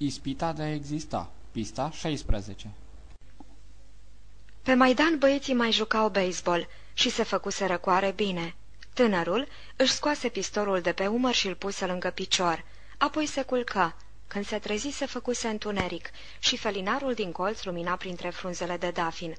Ispita de a exista. Pista 16 Pe Maidan băieții mai jucau baseball și se făcuse răcoare bine. Tânărul își scoase pistolul de pe umăr și îl puse lângă picior. Apoi se culcă. Când se trezi, se făcuse întuneric și felinarul din colț lumina printre frunzele de dafin.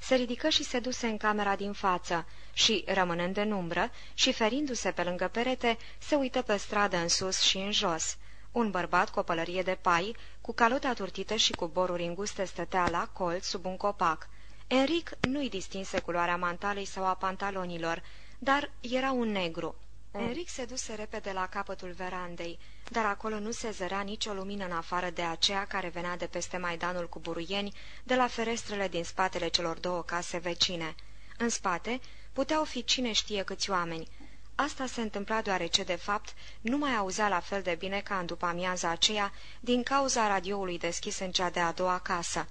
Se ridică și se duse în camera din față și, rămânând în umbră și ferindu-se pe lângă perete, se uită pe stradă în sus și în jos. Un bărbat cu o pălărie de pai, cu calota turtită și cu boruri înguste stătea la colț sub un copac. Enric nu-i distinse culoarea mantalei sau a pantalonilor, dar era un negru. Enric se duse repede la capătul verandei, dar acolo nu se zărea nicio lumină în afară de aceea care venea de peste Maidanul cu buruieni, de la ferestrele din spatele celor două case vecine. În spate puteau fi cine știe câți oameni. Asta se întâmpla deoarece, de fapt, nu mai auzea la fel de bine ca în după amiaza aceea, din cauza radioului deschis în cea de-a doua casă.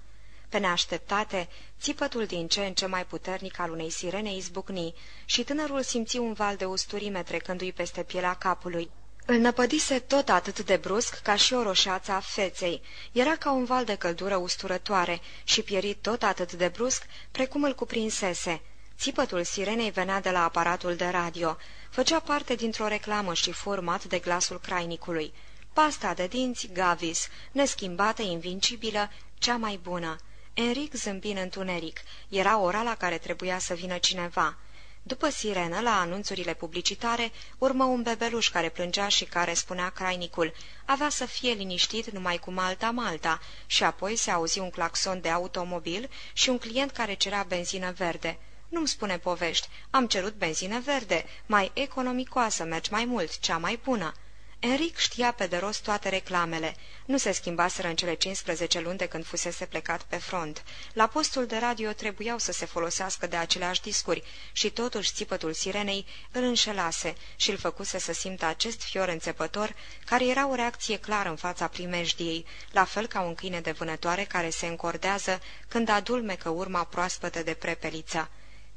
Pe neașteptate, țipătul din ce în ce mai puternic al unei sirene izbucni și tânărul simți un val de usturime trecându-i peste pielea capului. Îl năpădise tot atât de brusc ca și o roșeață a feței. Era ca un val de căldură usturătoare și pierit tot atât de brusc precum îl cuprinsese. Țipătul sirenei venea de la aparatul de radio. Făcea parte dintr-o reclamă și format de glasul crainicului. Pasta de dinți Gavis, neschimbată, invincibilă, cea mai bună. Enric zâmbi în întuneric. Era ora la care trebuia să vină cineva. După sirenă, la anunțurile publicitare, urmă un bebeluș care plângea și care spunea crainicul. Avea să fie liniștit numai cu Malta-Malta și apoi se auzi un claxon de automobil și un client care cerea benzină verde. Nu-mi spune povești. Am cerut benzină verde, mai economicoasă, mergi mai mult, cea mai bună." Enric știa pe de rost toate reclamele. Nu se schimbaseră în cele 15 luni de când fusese plecat pe front. La postul de radio trebuiau să se folosească de aceleași discuri și totuși țipătul sirenei îl înșelase și îl făcuse să simtă acest fior înțepător, care era o reacție clară în fața primejdiei, la fel ca un câine de vânătoare care se încordează când adulmecă urma proaspătă de prepelița.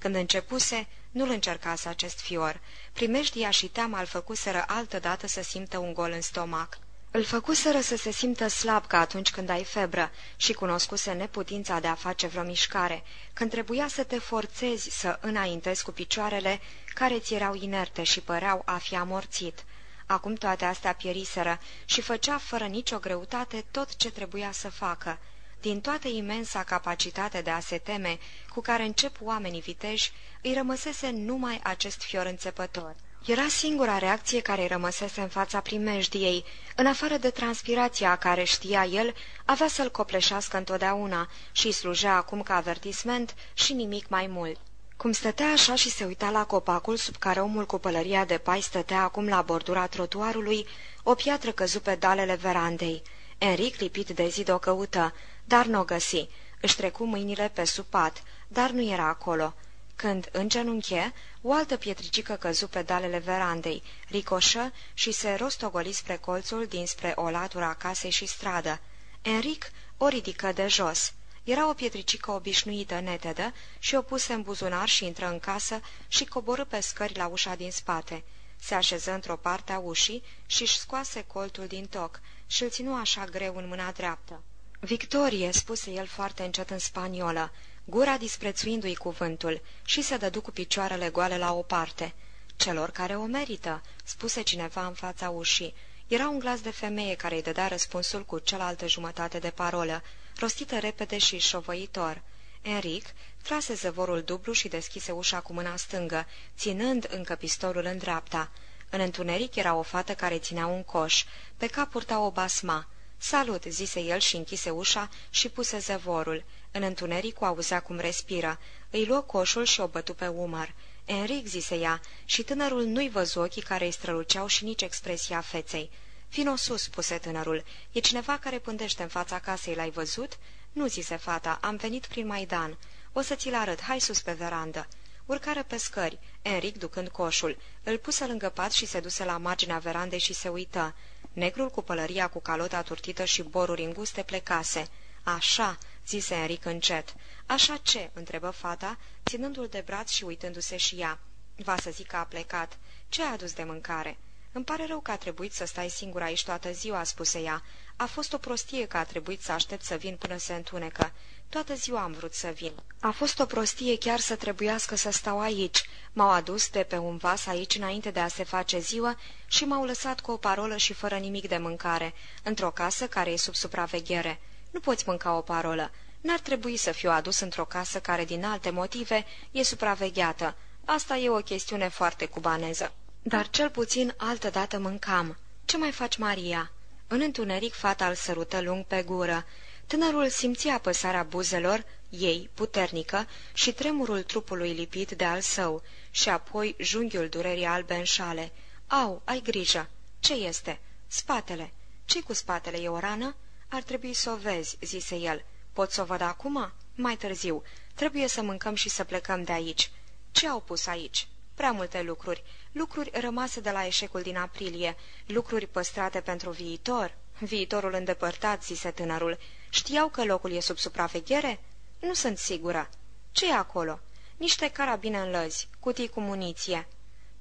Când începuse, nu-l încercase acest fior. Primejdia și teama îl făcuseră altădată să simtă un gol în stomac. Îl făcuseră să se simtă slab ca atunci când ai febră și cunoscuse neputința de a face vreo mișcare, când trebuia să te forțezi să înaintezi cu picioarele care ți erau inerte și păreau a fi amorțit. Acum toate astea pieriseră și făcea fără nicio greutate tot ce trebuia să facă – din toată imensa capacitate de a se teme cu care încep oamenii viteji, îi rămăsese numai acest fior înțepător. Era singura reacție care îi rămăsese în fața primejdiei, în afară de transpirația care știa el, avea să-l copleșească întotdeauna și îi slujea acum ca avertisment și nimic mai mult. Cum stătea așa și se uita la copacul sub care omul cu pălăria de pai stătea acum la bordura trotuarului, o piatră căzu pe dalele verandei. Enric, lipit de zid, o căută, dar nu o găsi. Își trecu mâinile pe supat, dar nu era acolo. Când îngenunche, o altă pietricică căzu pe dalele verandei, ricoșă și se rostogoli spre colțul dinspre o latură a casei și stradă. Enric o ridică de jos. Era o pietricică obișnuită, netedă, și o puse în buzunar și intră în casă și coborâ pe scări la ușa din spate. Se așeză într-o parte a ușii și-și scoase coltul din toc și îl ținu așa greu în mâna dreaptă. Victorie, spuse el foarte încet în spaniolă, gura disprețuindu-i cuvântul, și se dădu cu picioarele goale la o parte. Celor care o merită, spuse cineva în fața ușii. Era un glas de femeie care îi dădea răspunsul cu cealaltă jumătate de parolă, rostită repede și șovăitor. Enric trase zăvorul dublu și deschise ușa cu mâna stângă, ținând încă pistolul în dreapta. În întuneric era o fată care ținea un coș, pe cap purta o basma. Salut!" zise el și închise ușa și puse zăvorul. În întuneric o auzea cum respiră. Îi luă coșul și o bătu pe umăr. Enric, zise ea, și tânărul nu-i văzu ochii care îi străluceau și nici expresia feței. Vino sus, spuse tânărul. E cineva care pândește în fața casei, l-ai văzut? Nu, zise fata, am venit prin Maidan. O să ți-l arăt, hai sus pe verandă. Urcară pe scări, Enric ducând coșul. Îl puse lângă pat și se duse la marginea verandei și se uită. Negrul cu pălăria cu calota turtită și boruri înguste plecase. Așa, zise Enric încet. Așa ce?" întrebă fata, ținându-l de braț și uitându-se și ea. Va să zic că a plecat. Ce a adus de mâncare?" Îmi pare rău că a trebuit să stai singur aici toată ziua," spuse ea. A fost o prostie că a trebuit să aștept să vin până se întunecă. Toată ziua am vrut să vin. A fost o prostie chiar să trebuiască să stau aici. M-au adus de pe un vas aici înainte de a se face ziua și m-au lăsat cu o parolă și fără nimic de mâncare, într-o casă care e sub supraveghere. Nu poți mânca o parolă. N-ar trebui să fiu adus într-o casă care, din alte motive, e supravegheată. Asta e o chestiune foarte cubaneză. Dar cel puțin altădată mâncam. Ce mai faci, Maria?" În întuneric, fata îl sărută lung pe gură. Tânărul simțea apăsarea buzelor, ei, puternică, și tremurul trupului lipit de al său, și apoi junghiul durerii albe în șale. Au, ai grijă! Ce este? Spatele. ce cu spatele? E o rană? Ar trebui să o vezi, zise el. Pot să o văd acum? Mai târziu. Trebuie să mâncăm și să plecăm de aici. Ce au pus aici? Prea multe lucruri. Lucruri rămase de la eșecul din aprilie. Lucruri păstrate pentru viitor. Viitorul îndepărtat, zise tânărul. Știau că locul e sub supraveghere? Nu sunt sigură. ce e acolo? Niște carabine în lăzi, cutii cu muniție.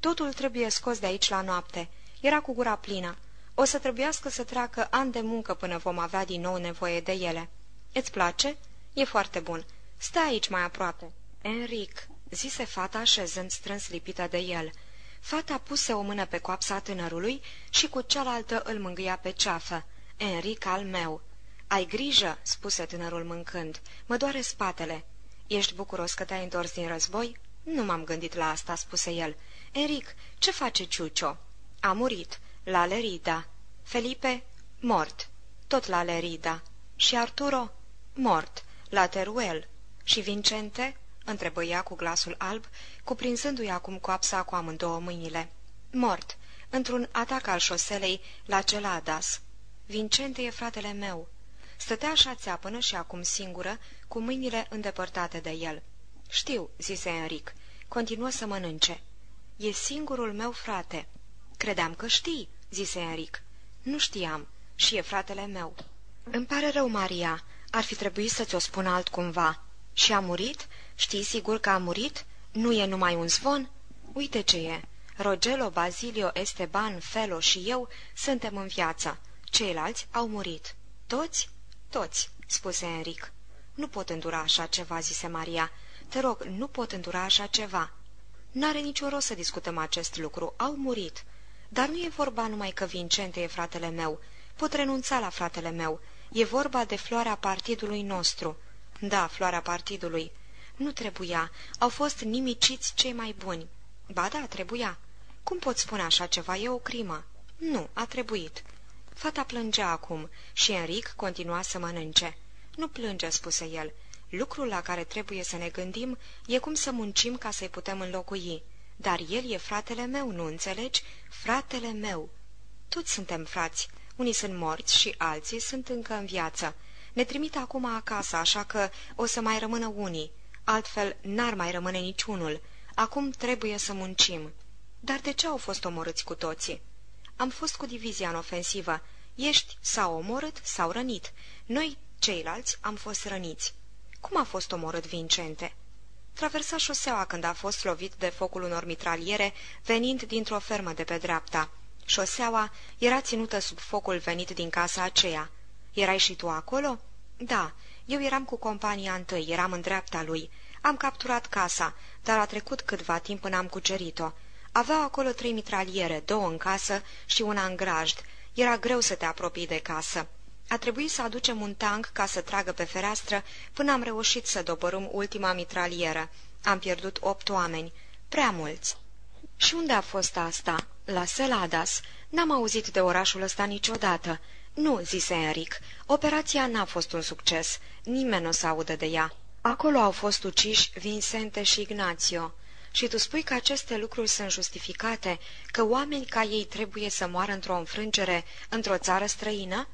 Totul trebuie scos de aici la noapte. Era cu gura plină. O să trebuiască să treacă ani de muncă până vom avea din nou nevoie de ele. Îți place? E foarte bun. Stai aici mai aproape. Enric, zise fata așezând strâns lipită de el. Fata puse o mână pe coapsa tânărului și cu cealaltă îl mângâia pe ceafă. Enric al meu. Ai grijă, spuse tânărul mâncând. Mă doare spatele. Ești bucuros că te-ai întors din război? Nu m-am gândit la asta, spuse el. Eric, ce face Ciucio? A murit. La Lerida. Felipe? Mort. Tot la Lerida. Și Arturo? Mort. La Teruel. Și Vincente? întrebă ea cu glasul alb, cuprinzându-i acum coapsa cu amândouă mâinile. Mort. Într-un atac al șoselei la Celadas. Vincente e fratele meu. Stătea așa țeapănă și acum singură, cu mâinile îndepărtate de el. Știu, zise Enric. Continuă să mănânce. E singurul meu frate. Credeam că știi, zise Enric. Nu știam. Și e fratele meu. Îmi pare rău, Maria. Ar fi trebuit să ți-o spun altcumva. Și a murit? Știi sigur că a murit? Nu e numai un zvon? Uite ce e. Rogelo, Bazilio, Esteban, Felo și eu suntem în viață. Ceilalți au murit. Toți? Toți, spuse Enric. Nu pot îndura așa ceva, zise Maria. Te rog, nu pot îndura așa ceva. N-are niciun rost să discutăm acest lucru. Au murit. Dar nu e vorba numai că Vincente e fratele meu. Pot renunța la fratele meu. E vorba de floarea partidului nostru. Da, floarea partidului. Nu trebuia. Au fost nimiciți cei mai buni. Ba da, trebuia. Cum pot spune așa ceva? E o crimă. Nu, a trebuit. Fata plângea acum și Enric continua să mănânce. Nu plânge, spuse el. Lucrul la care trebuie să ne gândim e cum să muncim ca să-i putem înlocui. Dar el e fratele meu, nu înțelegi? Fratele meu. Toți suntem frați. Unii sunt morți și alții sunt încă în viață. Ne trimit acum acasă, așa că o să mai rămână unii. Altfel n-ar mai rămâne niciunul. Acum trebuie să muncim. Dar de ce au fost omorâți cu toții? Am fost cu divizia în ofensivă. Ești sau omorât sau rănit. Noi, ceilalți, am fost răniți. Cum a fost omorât Vincente? Traversa șoseaua când a fost lovit de focul unor mitraliere venind dintr-o fermă de pe dreapta. Șoseaua era ținută sub focul venit din casa aceea. Erai și tu acolo? Da, eu eram cu compania întâi, eram în dreapta lui. Am capturat casa, dar a trecut câtva timp până am cucerit-o. Aveau acolo trei mitraliere, două în casă și una în grajd. Era greu să te apropii de casă. A trebuit să aducem un tank ca să tragă pe fereastră până am reușit să dobărâm ultima mitralieră. Am pierdut opt oameni. Prea mulți. Și unde a fost asta? La Seladas. N-am auzit de orașul ăsta niciodată. Nu, zise Eric. Operația n-a fost un succes. Nimeni nu o să audă de ea. Acolo au fost uciși Vincente și Ignacio. Și tu spui că aceste lucruri sunt justificate, că oameni ca ei trebuie să moară într-o înfrângere, într-o țară străină?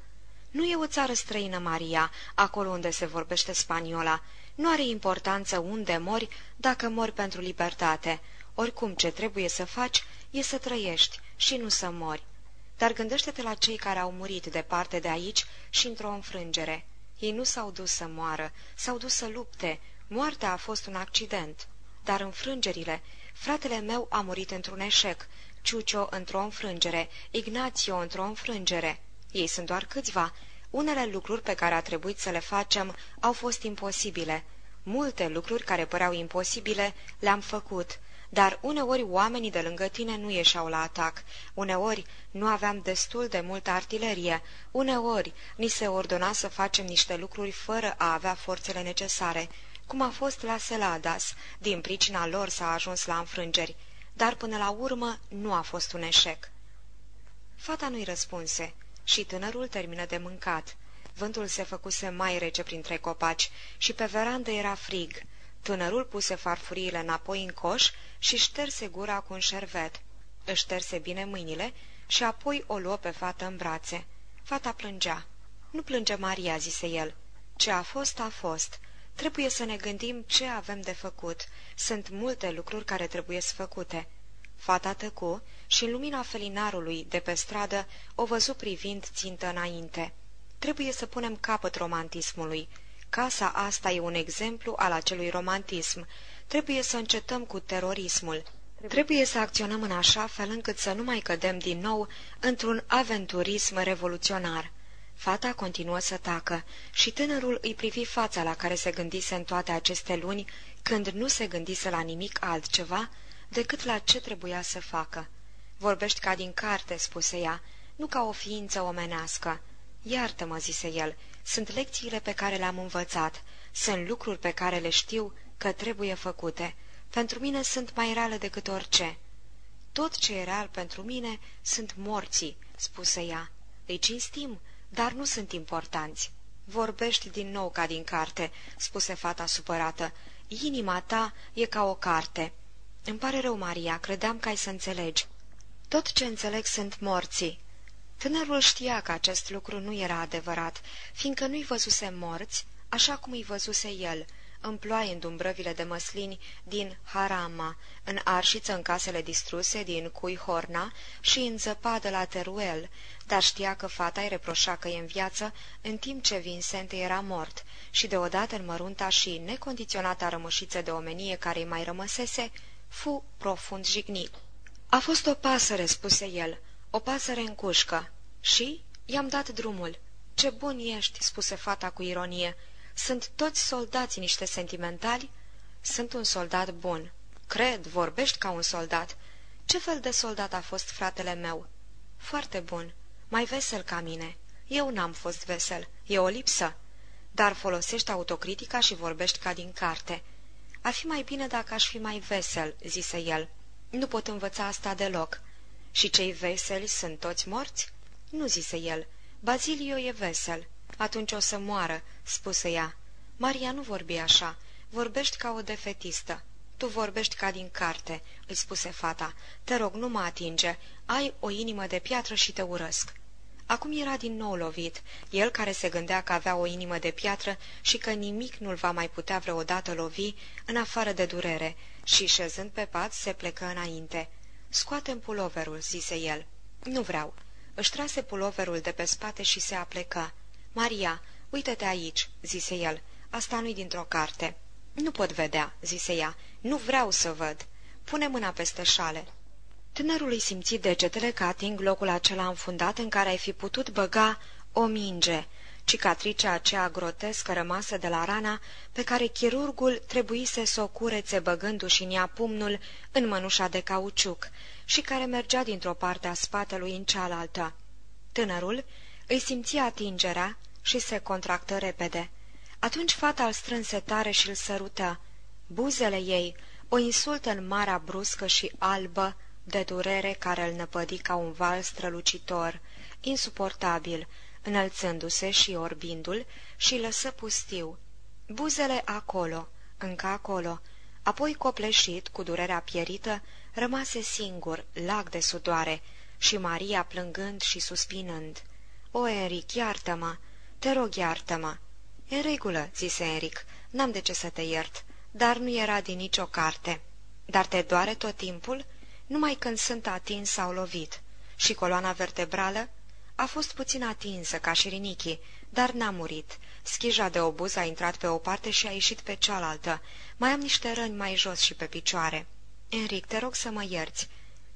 Nu e o țară străină, Maria, acolo unde se vorbește spaniola. Nu are importanță unde mori dacă mori pentru libertate. Oricum ce trebuie să faci e să trăiești și nu să mori. Dar gândește-te la cei care au murit departe de aici și într-o înfrângere. Ei nu s-au dus să moară, s-au dus să lupte. Moartea a fost un accident. Dar înfrângerile, fratele meu a murit într-un eșec. Ciucio într-o înfrângere, Ignațio într-o înfrângere. Ei sunt doar câțiva. Unele lucruri pe care a trebuit să le facem au fost imposibile. Multe lucruri care păreau imposibile le-am făcut, dar uneori oamenii de lângă tine nu ieșeau la atac, uneori nu aveam destul de multă artilerie, uneori ni se ordona să facem niște lucruri fără a avea forțele necesare, cum a fost la Seladas, din pricina lor s-a ajuns la înfrângeri, dar până la urmă nu a fost un eșec. Fata nu-i răspunse și tânărul termină de mâncat. Vântul se făcuse mai rece printre copaci și pe verandă era frig. Tânărul puse farfuriile înapoi în coș și șterse gura cu un șervet. Își șterse bine mâinile și apoi o luă pe fată în brațe. Fata plângea. Nu plânge Maria, zise el. Ce a fost, a fost. Trebuie să ne gândim ce avem de făcut. Sunt multe lucruri care trebuie să făcute. Fata tăcu și în lumina felinarului de pe stradă o văzu privind țintă înainte. Trebuie să punem capăt romantismului. Casa asta e un exemplu al acelui romantism. Trebuie să încetăm cu terorismul. Trebuie să acționăm în așa fel încât să nu mai cădem din nou într-un aventurism revoluționar. Fata continuă să tacă și tânărul îi privi fața la care se gândise în toate aceste luni, când nu se gândise la nimic altceva decât la ce trebuia să facă. Vorbești ca din carte," spuse ea, nu ca o ființă omenească. Iartă-mă," zise el, sunt lecțiile pe care le-am învățat, sunt lucruri pe care le știu că trebuie făcute. Pentru mine sunt mai reale decât orice." Tot ce e real pentru mine sunt morții," spuse ea. Îi cinstim, dar nu sunt importanți." Vorbești din nou ca din carte," spuse fata supărată. Inima ta e ca o carte." Îmi pare rău, Maria, credeam că ai să înțelegi." Tot ce înțeleg sunt morții." Tânărul știa că acest lucru nu era adevărat, fiindcă nu-i văzuse morți, așa cum îi văzuse el, în ploaie în dumbrăvile de măslini din Harama, în arșiță în casele distruse din Cuihorna și în zăpadă la Teruel, dar știa că fata îi reproșa că e în viață, în timp ce Vincent era mort, și deodată în mărunta și necondiționata rămășiță de omenie care îi mai rămăsese, fu profund jignit. A fost o pasăre," spuse el, o pasăre în cușcă. Și i-am dat drumul. Ce bun ești," spuse fata cu ironie. Sunt toți soldații niște sentimentali?" Sunt un soldat bun." Cred, vorbești ca un soldat." Ce fel de soldat a fost fratele meu?" Foarte bun. Mai vesel ca mine." Eu n-am fost vesel. E o lipsă." Dar folosești autocritica și vorbești ca din carte." Ar fi mai bine dacă aș fi mai vesel," zise el. Nu pot învăța asta deloc." Și cei veseli sunt toți morți?" Nu," zise el. Bazilio e vesel." Atunci o să moară," spuse ea. Maria nu vorbi așa. Vorbești ca o defetistă." Tu vorbești ca din carte," îi spuse fata. Te rog, nu mă atinge. Ai o inimă de piatră și te urăsc." Acum era din nou lovit, el care se gândea că avea o inimă de piatră și că nimic nu-l va mai putea vreodată lovi, în afară de durere, și, șezând pe pat, se plecă înainte. Scoatem puloverul," zise el. Nu vreau." Își trase puloverul de pe spate și se aplecă. Maria, uită-te aici," zise el. Asta nu-i dintr-o carte." Nu pot vedea," zise ea. Nu vreau să văd. Pune mâna peste șale." Tânărul îi simți degetele că ating locul acela înfundat în care ai fi putut băga o minge, cicatricea aceea grotescă rămasă de la rana pe care chirurgul trebuise să o curețe băgându-și în ea pumnul în mănușa de cauciuc și care mergea dintr-o parte a spatelui în cealaltă. Tânărul îi simți atingerea și se contractă repede. Atunci fata îl strânse tare și îl sărută. Buzele ei, o insultă în marea bruscă și albă, de durere care îl năpădi ca un val strălucitor, insuportabil, înălțându-se și orbindu-l și lăsă pustiu. Buzele acolo, încă acolo, apoi copleșit, cu durerea pierită, rămase singur, lag de sudoare, și Maria plângând și suspinând. O, Enric, iartă-mă! Te rog, iartă-mă!" În regulă," zise Enric, n-am de ce să te iert, dar nu era din nicio carte." Dar te doare tot timpul?" numai când sunt atins sau lovit. Și coloana vertebrală a fost puțin atinsă, ca și rinichii, dar n-a murit. Schija de obuz a intrat pe o parte și a ieșit pe cealaltă. Mai am niște răni mai jos și pe picioare. Enric, te rog să mă ierți.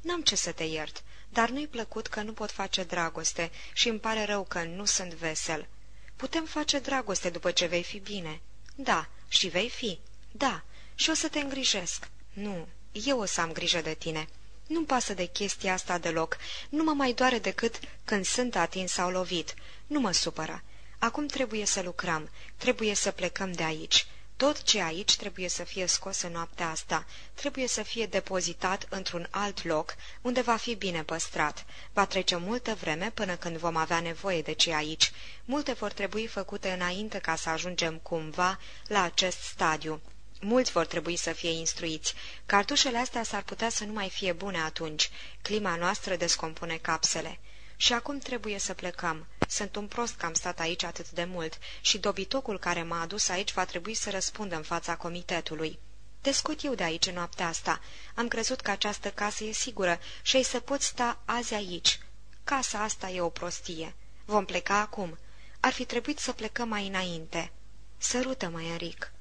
N-am ce să te iert, dar nu-i plăcut că nu pot face dragoste și îmi pare rău că nu sunt vesel. Putem face dragoste după ce vei fi bine. Da, și vei fi. Da, și o să te îngrijesc. Nu, eu o să am grijă de tine. Nu-mi pasă de chestia asta deloc. Nu mă mai doare decât când sunt atins sau lovit. Nu mă supăra. Acum trebuie să lucrăm. Trebuie să plecăm de aici. Tot ce aici trebuie să fie scos în noaptea asta, trebuie să fie depozitat într-un alt loc, unde va fi bine păstrat. Va trece multă vreme până când vom avea nevoie de ce aici. Multe vor trebui făcute înainte ca să ajungem cumva la acest stadiu. Mulți vor trebui să fie instruiți. Cartușele astea s-ar putea să nu mai fie bune atunci. Clima noastră descompune capsele. Și acum trebuie să plecăm. Sunt un prost că am stat aici atât de mult și dobitocul care m-a adus aici va trebui să răspundă în fața comitetului. Te scot eu de aici în noaptea asta. Am crezut că această casă e sigură și ai să poți sta azi aici. Casa asta e o prostie. Vom pleca acum. Ar fi trebuit să plecăm mai înainte. Sărută-mă, Enric.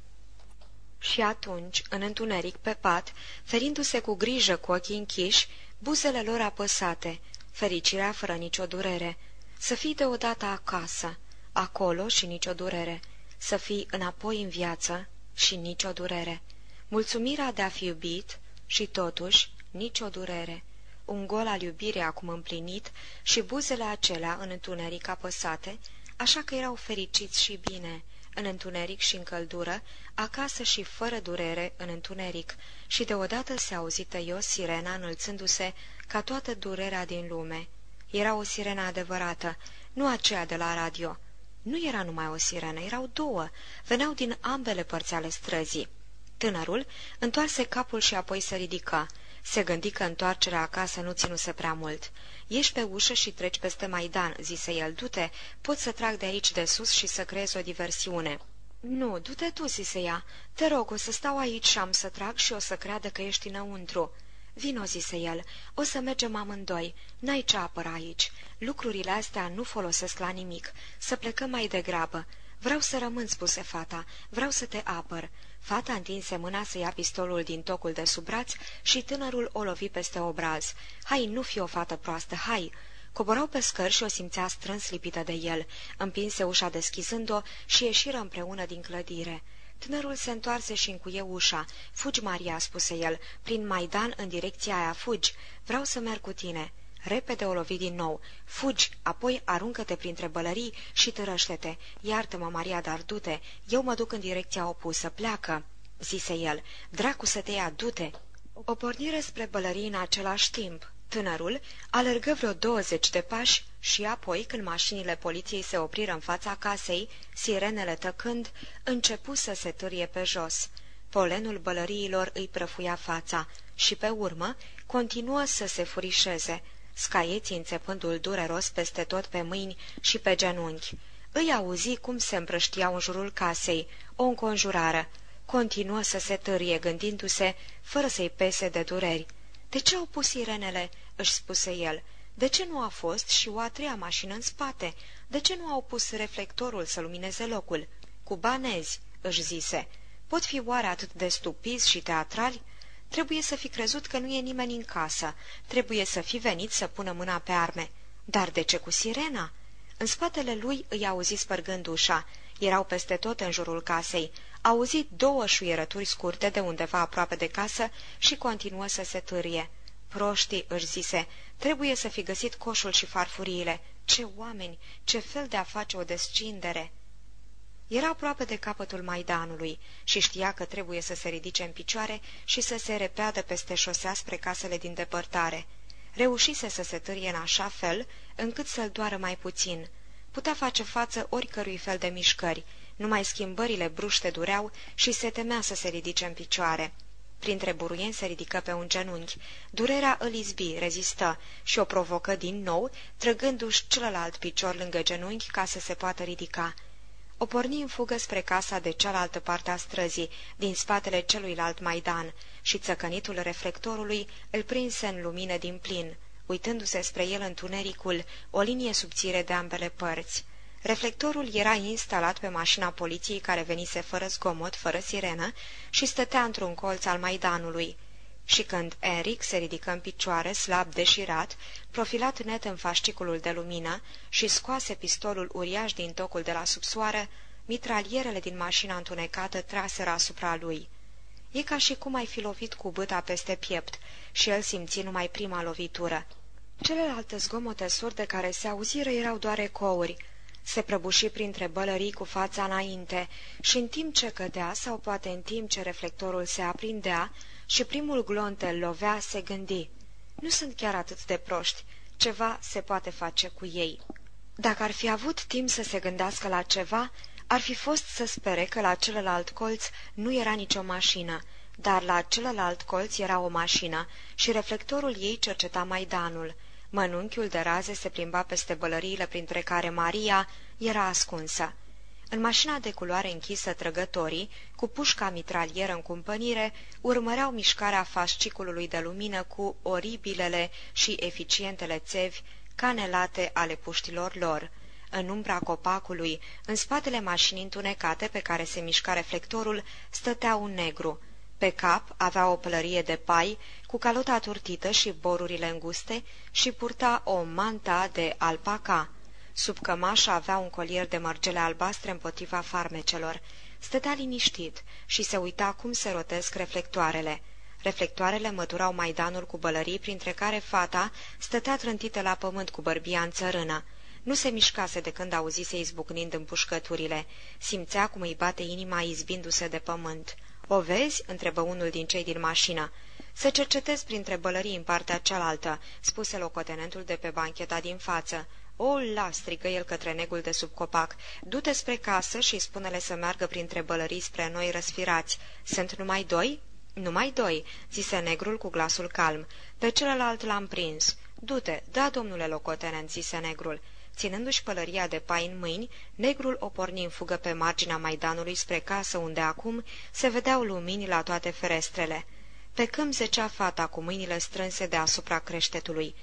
Și atunci, în întuneric, pe pat, ferindu-se cu grijă cu ochii închiși, buzele lor apăsate, fericirea fără nicio durere, să fii deodată acasă, acolo și nicio durere, să fii înapoi în viață și nicio durere, mulțumirea de a fi iubit și totuși nicio durere, un gol al iubirii acum împlinit și buzele acelea în întuneric apăsate, așa că erau fericiți și bine, în întuneric și în căldură, acasă și fără durere în întuneric, și deodată se auzită eu sirena înălțându-se ca toată durerea din lume. Era o sirenă adevărată, nu aceea de la radio. Nu era numai o sirenă, erau două, veneau din ambele părți ale străzii. Tânărul întoarse capul și apoi se ridică. Se gândi că întoarcerea acasă nu ținuse prea mult. Ieși pe ușă și treci peste Maidan," zise el, du-te, pot să trag de aici de sus și să creez o diversiune." Nu, du-te tu," zise ea. Te rog, o să stau aici și am să trag și o să creadă că ești înăuntru." Vino," zise el, o să mergem amândoi, n-ai ce apăra aici. Lucrurile astea nu folosesc la nimic, să plecăm mai degrabă. Vreau să rămân," spuse fata, vreau să te apăr." Fata întinse mâna să ia pistolul din tocul de sub braț și tânărul o lovi peste obraz. Hai, nu fi o fată proastă, hai!" Coborau pe scări și o simțea strâns lipită de el. Împinse ușa deschizând-o și ieșiră împreună din clădire. Tânărul se întoarse și încuie ușa. Fugi, Maria," spuse el, prin Maidan în direcția aia, fugi. Vreau să merg cu tine." Repede o lovi din nou. Fugi, apoi aruncă-te printre bălării și târăște-te. Iartă-mă, Maria, dar du-te. Eu mă duc în direcția opusă. Pleacă, zise el. Dracu să te ia, du-te. O pornire spre bălării în același timp. Tânărul alergă vreo douăzeci de pași și apoi, când mașinile poliției se opriră în fața casei, sirenele tăcând, începu să se târie pe jos. Polenul bălăriilor îi prăfuia fața și, pe urmă, continuă să se furișeze scaieții înțepându-l dureros peste tot pe mâini și pe genunchi. Îi auzi cum se împrăștiau în jurul casei, o înconjurară. Continuă să se târie, gândindu-se, fără să-i pese de dureri. De ce au pus sirenele?" Își spuse el. De ce nu a fost și o a treia mașină în spate? De ce nu au pus reflectorul să lumineze locul? Cu banezi, își zise. Pot fi oare atât de stupizi și teatrali? Trebuie să fi crezut că nu e nimeni în casă. Trebuie să fi venit să pună mâna pe arme. Dar de ce cu sirena? În spatele lui îi auzi spărgând ușa. Erau peste tot în jurul casei. Auzi două șuierături scurte de undeva aproape de casă și continuă să se târie. Proștii, își zise, trebuie să fi găsit coșul și farfuriile. Ce oameni, ce fel de a face o descindere! Era aproape de capătul Maidanului și știa că trebuie să se ridice în picioare și să se repeadă peste șosea spre casele din depărtare. Reușise să se târie în așa fel încât să-l doară mai puțin. Putea face față oricărui fel de mișcări, numai schimbările bruște dureau și se temea să se ridice în picioare. Printre buruieni se ridică pe un genunchi. Durerea îl izbi, rezistă și o provocă din nou, trăgându-și celălalt picior lângă genunchi ca să se poată ridica. O porni în fugă spre casa de cealaltă parte a străzii, din spatele celuilalt Maidan, și țăcănitul reflectorului îl prinse în lumină din plin, uitându-se spre el întunericul, o linie subțire de ambele părți. Reflectorul era instalat pe mașina poliției care venise fără zgomot, fără sirenă, și stătea într-un colț al Maidanului. Și când Eric se ridică în picioare, slab deșirat, profilat net în fasciculul de lumină și scoase pistolul uriaș din tocul de la subsoară, mitralierele din mașina întunecată traseră asupra lui. E ca și cum ai fi lovit cu băta peste piept și el simți numai prima lovitură. Celelalte zgomote surde care se auziră erau doar ecouri. Se prăbuși printre bălării cu fața înainte și în timp ce cădea sau poate în timp ce reflectorul se aprindea și primul glonte îl lovea, se gândi. Nu sunt chiar atât de proști, ceva se poate face cu ei. Dacă ar fi avut timp să se gândească la ceva, ar fi fost să spere că la celălalt colț nu era nicio mașină, dar la celălalt colț era o mașină și reflectorul ei cerceta Maidanul. Mănunchiul de raze se plimba peste bălăriile printre care Maria era ascunsă. În mașina de culoare închisă trăgătorii, cu pușca mitralieră în cumpănire, urmăreau mișcarea fasciculului de lumină cu oribilele și eficientele țevi canelate ale puștilor lor. În umbra copacului, în spatele mașinii întunecate pe care se mișca reflectorul, stătea un negru. Pe cap avea o pălărie de pai, cu calota turtită și borurile înguste și purta o manta de alpaca. Sub cămașă avea un colier de mărgele albastre împotriva farmecelor. Stătea liniștit și se uita cum se rotesc reflectoarele. Reflectoarele măturau maidanul cu bălării, printre care fata stătea trântită la pământ cu bărbia în țărână. Nu se mișcase de când auzise izbucnind împușcăturile. Simțea cum îi bate inima izbindu-se de pământ. O vezi?" întrebă unul din cei din mașină. Să cercetez printre bălării în partea cealaltă," spuse locotenentul de pe bancheta din față. O, la!" strigă el către negul de sub copac. Du-te spre casă și spune-le să meargă printre bălării spre noi răsfirați. Sunt numai doi?" Numai doi," zise negrul cu glasul calm. Pe celălalt l-am prins." Du-te, da, domnule locotenent," zise negrul. Ținându-și pălăria de pai în mâini, negrul o porni în fugă pe marginea maidanului spre casă, unde acum se vedeau lumini la toate ferestrele. Pe câmp zecea fata cu mâinile strânse deasupra creștetului.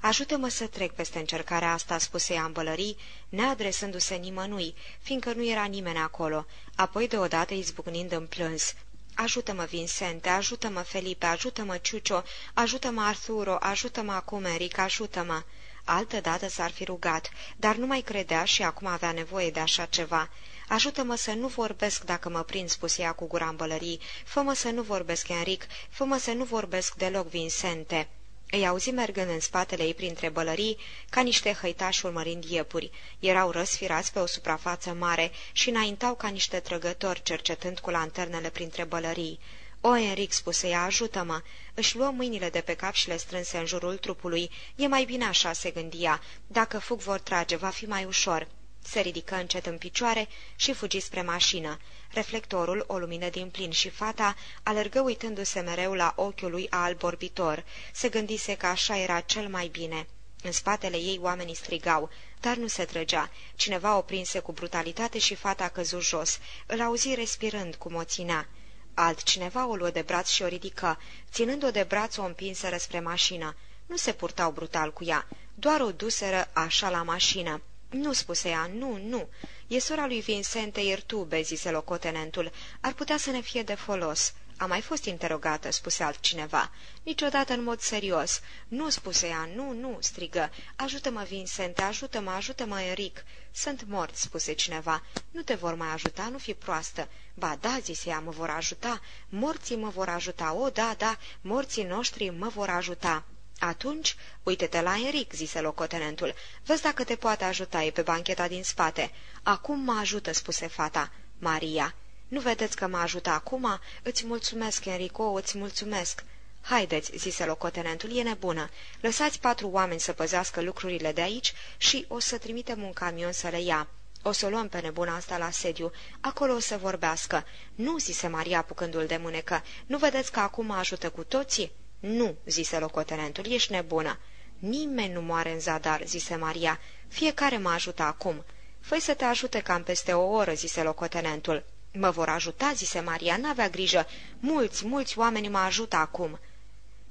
Ajută-mă să trec peste încercarea asta," spuse ea în bălării, neadresându-se nimănui, fiindcă nu era nimeni acolo, apoi deodată izbucnind în plâns. Ajută-mă, Vincente, ajută-mă, Felipe, ajută-mă, Ciucio, ajută-mă, Arturo, ajută-mă acum, Eric, ajută-mă!" Altădată s-ar fi rugat, dar nu mai credea și acum avea nevoie de așa ceva. Ajută-mă să nu vorbesc dacă mă prind, spuse ea cu gura în bălării. Fă-mă să nu vorbesc, Enric, fă-mă să nu vorbesc deloc, Vincente. Îi auzi mergând în spatele ei printre bălării, ca niște hăitași urmărind iepuri. Erau răsfirați pe o suprafață mare și înaintau ca niște trăgători, cercetând cu lanternele printre bălării. O, Enric, spuse ea, ajută-mă. Își luă mâinile de pe cap și le strânse în jurul trupului. E mai bine așa, se gândia. Dacă fug vor trage, va fi mai ușor. Se ridică încet în picioare și fugi spre mașină. Reflectorul, o lumină din plin și fata, alergă uitându-se mereu la ochiul lui alb orbitor. Se gândise că așa era cel mai bine. În spatele ei oamenii strigau, dar nu se trăgea. Cineva o prinse cu brutalitate și fata căzu jos. Îl auzi respirând cum o ținea. Altcineva o luă de braț și o ridică. Ținând-o de braț, o împinseră spre mașină. Nu se purtau brutal cu ea, doar o duseră așa la mașină. Nu, spuse ea, nu, nu. E sora lui Vincente Irtube, zise locotenentul. Ar putea să ne fie de folos. A mai fost interogată, spuse altcineva. Niciodată în mod serios. Nu, spuse ea, nu, nu, strigă. Ajută-mă, Vincente, ajută-mă, ajută-mă, Eric. Sunt mort, spuse cineva. Nu te vor mai ajuta, nu fi proastă. Ba da, zise ea, mă vor ajuta. Morții mă vor ajuta. O, da, da, morții noștri mă vor ajuta. Atunci, uite-te la Eric, zise locotenentul. Vezi dacă te poate ajuta, e pe bancheta din spate. Acum mă ajută, spuse fata. Maria. Nu vedeți că mă ajută acum? Îți mulțumesc, Enrico, îți mulțumesc." Haideți," zise locotenentul, e nebună. Lăsați patru oameni să păzească lucrurile de aici și o să trimitem un camion să le ia." O să o luăm pe nebuna asta la sediu. Acolo o să vorbească." Nu," zise Maria apucându-l de mânecă. Nu vedeți că acum mă ajută cu toții?" Nu," zise locotenentul, ești nebună." Nimeni nu moare în zadar," zise Maria. Fiecare mă ajută acum." Făi să te ajute cam peste o oră," zise locotenentul. Mă vor ajuta," zise Maria, n-avea grijă. Mulți, mulți oameni mă ajută acum."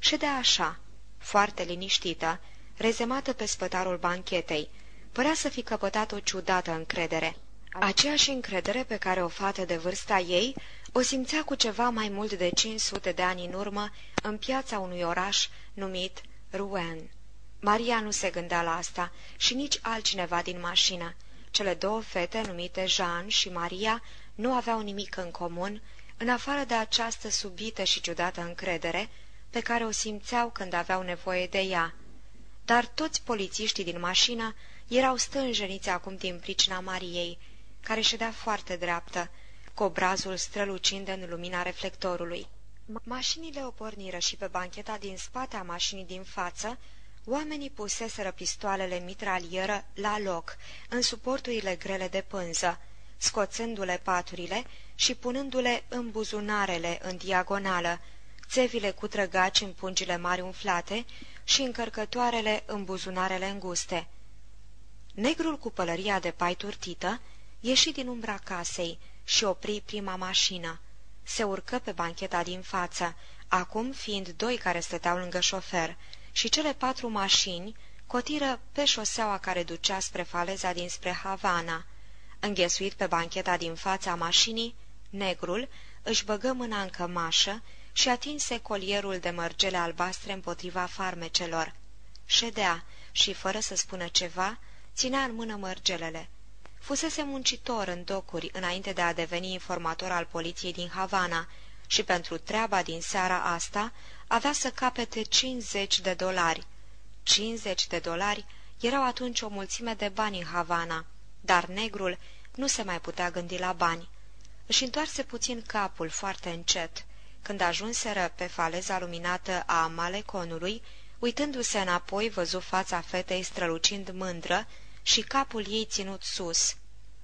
Și de așa, foarte liniștită, rezemată pe spătarul banchetei, părea să fi căpătat o ciudată încredere. Aceeași încredere pe care o fată de vârsta ei o simțea cu ceva mai mult de 500 de ani în urmă în piața unui oraș numit Rouen. Maria nu se gândea la asta și nici altcineva din mașină. Cele două fete, numite Jean și Maria, nu aveau nimic în comun, în afară de această subită și ciudată încredere pe care o simțeau când aveau nevoie de ea. Dar toți polițiștii din mașină erau stânjeniți acum din pricina Mariei, care ședea foarte dreaptă, cu obrazul strălucind în lumina reflectorului. Mașinile o porniră și pe bancheta din spate a mașinii din față, oamenii puseseră pistoalele mitralieră la loc, în suporturile grele de pânză, scoțându-le paturile și punându-le în buzunarele în diagonală, țevile cu trăgaci în pungile mari umflate și încărcătoarele în buzunarele înguste. Negrul cu pălăria de pai turtită ieși din umbra casei și opri prima mașină. Se urcă pe bancheta din față, acum fiind doi care stăteau lângă șofer, și cele patru mașini cotiră pe șoseaua care ducea spre faleza dinspre Havana. Înghesuit pe bancheta din fața mașinii, negrul își băgă mâna în cămașă și atinse colierul de mărgele albastre împotriva farmecelor. Ședea și, fără să spună ceva, ținea în mână mărgelele. Fusese muncitor în docuri înainte de a deveni informator al poliției din Havana și pentru treaba din seara asta avea să capete 50 de dolari. 50 de dolari erau atunci o mulțime de bani în Havana, dar negrul nu se mai putea gândi la bani. Își întoarse puțin capul foarte încet. Când ajunseră pe faleza luminată a maleconului, uitându-se înapoi, văzu fața fetei strălucind mândră și capul ei ținut sus.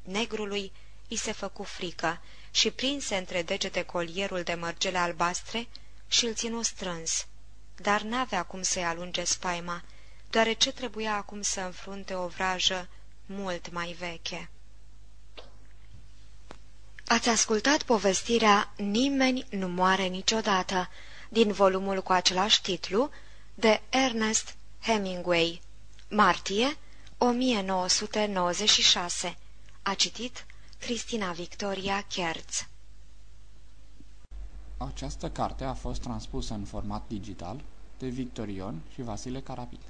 Negrului îi se făcu frică și prinse între degete colierul de mărgele albastre și îl ținu strâns. Dar n-avea cum să-i alunge spaima, deoarece trebuia acum să înfrunte o vrajă mult mai veche. Ați ascultat povestirea Nimeni nu moare niciodată, din volumul cu același titlu, de Ernest Hemingway, martie 1996. A citit Cristina Victoria Kerz. Această carte a fost transpusă în format digital de Victorion și Vasile Carapit.